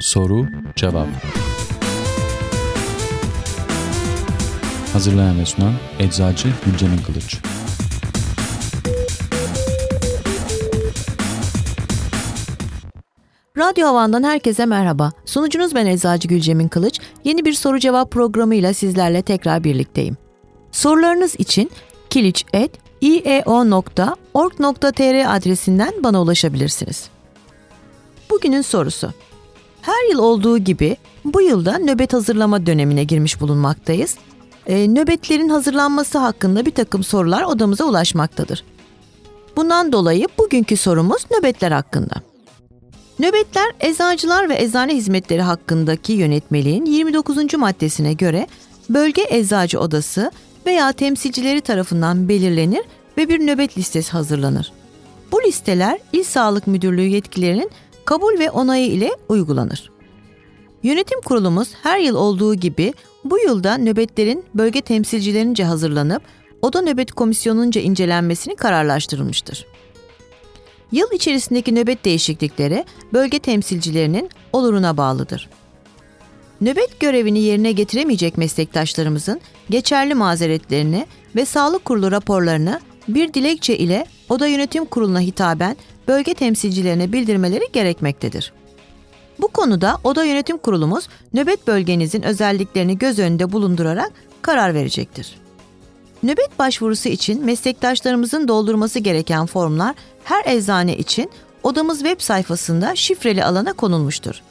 Soru Cevap Hazırlayan ve sunan Eczacı Gülcemin Kılıç Radyo Havan'dan herkese merhaba. Sunucunuz ben Eczacı Gülcemin Kılıç. Yeni bir soru cevap programıyla sizlerle tekrar birlikteyim. Sorularınız için kiliç.ieo.org.tr adresinden bana ulaşabilirsiniz. Bugünün sorusu. Her yıl olduğu gibi bu yılda nöbet hazırlama dönemine girmiş bulunmaktayız. E, nöbetlerin hazırlanması hakkında bir takım sorular odamıza ulaşmaktadır. Bundan dolayı bugünkü sorumuz nöbetler hakkında. Nöbetler eczacılar ve eczane hizmetleri hakkındaki yönetmeliğin 29. maddesine göre bölge eczacı odası veya temsilcileri tarafından belirlenir ve bir nöbet listesi hazırlanır. Bu listeler İl Sağlık Müdürlüğü yetkilerinin kabul ve onayı ile uygulanır. Yönetim kurulumuz her yıl olduğu gibi bu yılda nöbetlerin bölge temsilcilerince hazırlanıp oda nöbet komisyonunca incelenmesini kararlaştırılmıştır. Yıl içerisindeki nöbet değişiklikleri bölge temsilcilerinin oluruna bağlıdır. Nöbet görevini yerine getiremeyecek meslektaşlarımızın geçerli mazeretlerini ve sağlık kurulu raporlarını bir dilekçe ile oda yönetim kuruluna hitaben bölge temsilcilerine bildirmeleri gerekmektedir. Bu konuda oda yönetim kurulumuz nöbet bölgenizin özelliklerini göz önünde bulundurarak karar verecektir. Nöbet başvurusu için meslektaşlarımızın doldurması gereken formlar her eczane için odamız web sayfasında şifreli alana konulmuştur.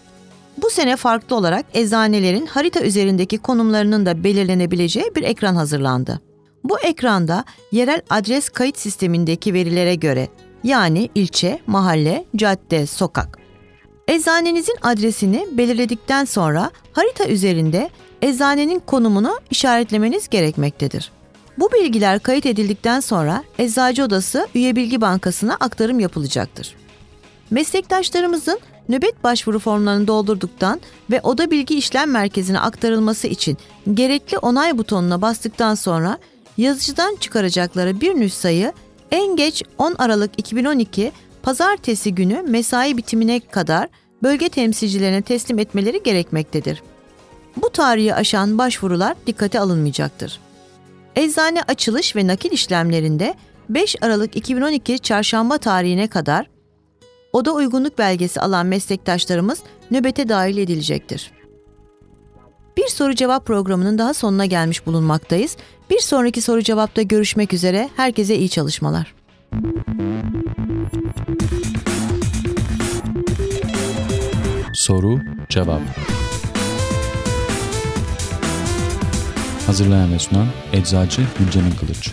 Bu sene farklı olarak eczanelerin harita üzerindeki konumlarının da belirlenebileceği bir ekran hazırlandı. Bu ekranda yerel adres kayıt sistemindeki verilere göre yani ilçe, mahalle, cadde, sokak. Eczanenizin adresini belirledikten sonra harita üzerinde eczanenin konumunu işaretlemeniz gerekmektedir. Bu bilgiler kayıt edildikten sonra Eczacı Odası Üye Bilgi Bankası'na aktarım yapılacaktır. Meslektaşlarımızın nöbet başvuru formlarını doldurduktan ve Oda Bilgi İşlem Merkezi'ne aktarılması için gerekli onay butonuna bastıktan sonra yazıcıdan çıkaracakları bir nüshayı en geç 10 Aralık 2012 pazartesi günü mesai bitimine kadar bölge temsilcilerine teslim etmeleri gerekmektedir. Bu tarihi aşan başvurular dikkate alınmayacaktır. Eczane açılış ve nakil işlemlerinde 5 Aralık 2012 çarşamba tarihine kadar oda uygunluk belgesi alan meslektaşlarımız nöbete dahil edilecektir. Bir soru cevap programının daha sonuna gelmiş bulunmaktayız. Bir sonraki soru cevapta görüşmek üzere. Herkese iyi çalışmalar. Soru Cevap Hazırlayan ve sunan Eczacı Gülcemin Kılıç